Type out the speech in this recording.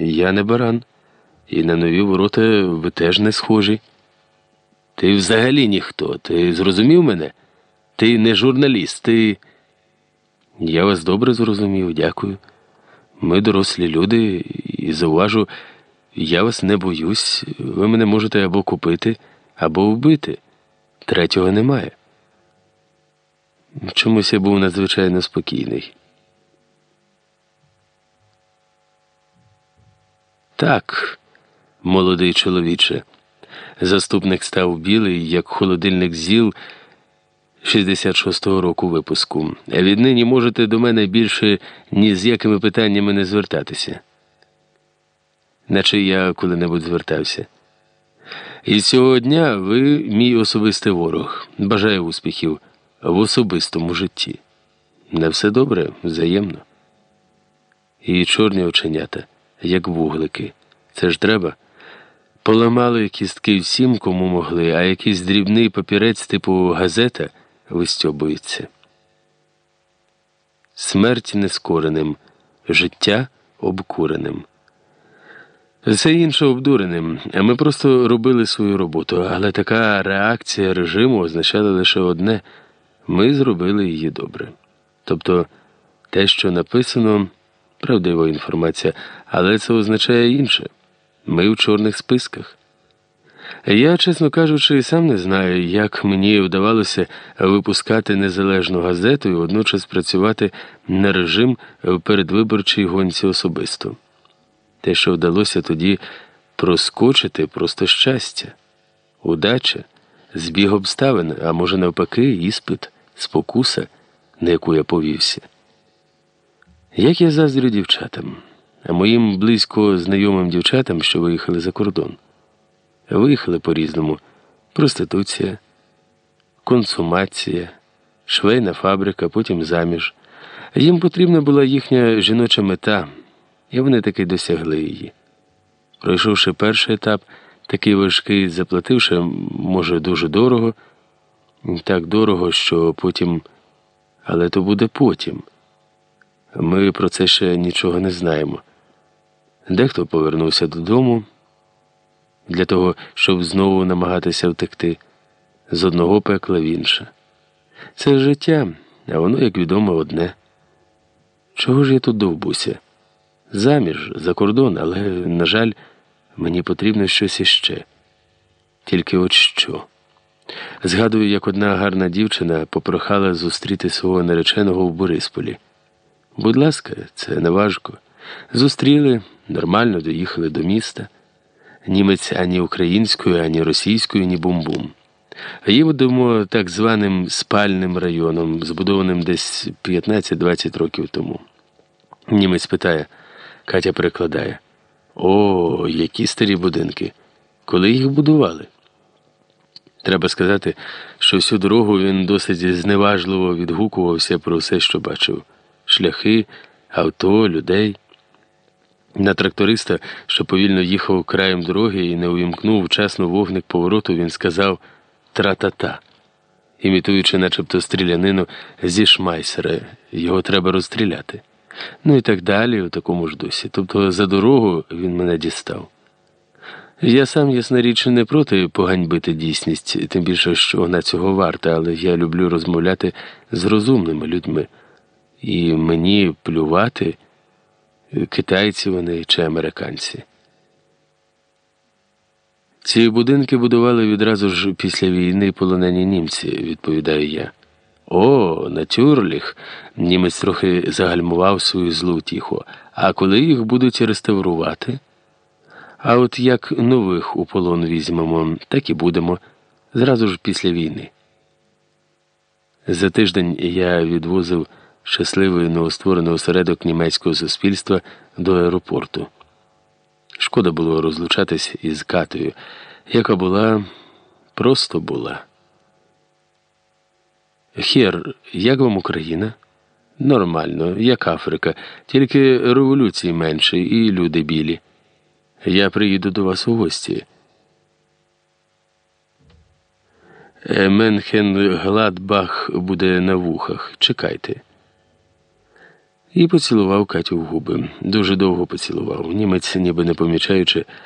Я не баран, і на нові ворота ви теж не схожі. Ти взагалі ніхто. Ти зрозумів мене? Ти не журналіст, ти. Я вас добре зрозумів, дякую. Ми дорослі люди, і зауважу, я вас не боюсь. Ви мене можете або купити, або вбити. Третього немає. Чомусь я був надзвичайно спокійний. Так, молодий чоловіче. Заступник став білий, як холодильник зіл 66-го року випуску. Віднині можете до мене більше ні з якими питаннями не звертатися. Наче я коли-небудь звертався. І цього дня ви мій особистий ворог. Бажаю успіхів в особистому житті. На все добре, взаємно. І чорні оченята, як вуглики. Це ж треба. Поламали кістки всім, кому могли, а якийсь дрібний папірець типу газета вистьобується. Смерть нескореним, життя обкуреним. Все інше обдуреним, ми просто робили свою роботу, але така реакція режиму означала лише одне ми зробили її добре. Тобто те, що написано, правдива інформація, але це означає інше. Ми в чорних списках. Я, чесно кажучи, сам не знаю, як мені вдавалося випускати незалежну газету і водночас працювати на режим в передвиборчій гонці особисто. Те, що вдалося тоді проскочити, просто щастя, удача, збіг обставин, а може, навпаки, іспит, спокуса, на яку я повівся. Як я заздрю дівчатам а моїм близько знайомим дівчатам, що виїхали за кордон. Виїхали по-різному: проституція, консумація, швейна фабрика, потім заміж. Їм потрібна була їхня жіноча мета, і вони таки досягли її. Пройшовши перший етап, такий важкий, заплативши, може, дуже дорого, так дорого, що потім, але то буде потім. Ми про це ще нічого не знаємо. Дехто повернувся додому для того, щоб знову намагатися втекти з одного пекла в інше. Це життя, а воно, як відомо, одне. Чого ж я тут довбуся? Заміж за кордон, але, на жаль, мені потрібно щось іще. Тільки от що. Згадую, як одна гарна дівчина попрохала зустріти свого нареченого в Борисполі. Будь ласка, це не важко. Зустріли, нормально доїхали до міста. Німець ані українською, ані російською, ні бум-бум. Їдемо так званим спальним районом, збудованим десь 15-20 років тому. Німець питає, Катя перекладає: О, які старі будинки! Коли їх будували? Треба сказати, що всю дорогу він досить зневажливо відгукувався про все, що бачив: шляхи, авто, людей. На тракториста, що повільно їхав краєм дороги і не увімкнув вчасно вогник повороту, він сказав тра-та-та, імітуючи, начебто, стрілянину зі шмайсера, його треба розстріляти. Ну і так далі, у такому ж дусі. Тобто за дорогу він мене дістав. Я сам, ясна річ, не проти поганьбити дійсність, тим більше, що вона цього варта, але я люблю розмовляти з розумними людьми. І мені плювати китайці вони чи американці. Ці будинки будували відразу ж після війни полонені німці, відповідаю я. О, натюрліх. Німець трохи загальмував свою злу тіху. А коли їх будуть реставрувати? А от як нових у полон візьмемо, так і будемо зразу ж після війни. За тиждень я відвозив щасливий новостворений осередок німецького суспільства до аеропорту. Шкода було розлучатись із Катою, яка була, просто була. Хер, як вам Україна? Нормально, як Африка, тільки революції менше і люди білі. Я приїду до вас у гості. Менхен Гладбах буде на вухах. Чекайте. І поцілував Катю в губи. Дуже довго поцілував. Німець, ніби не помічаючи,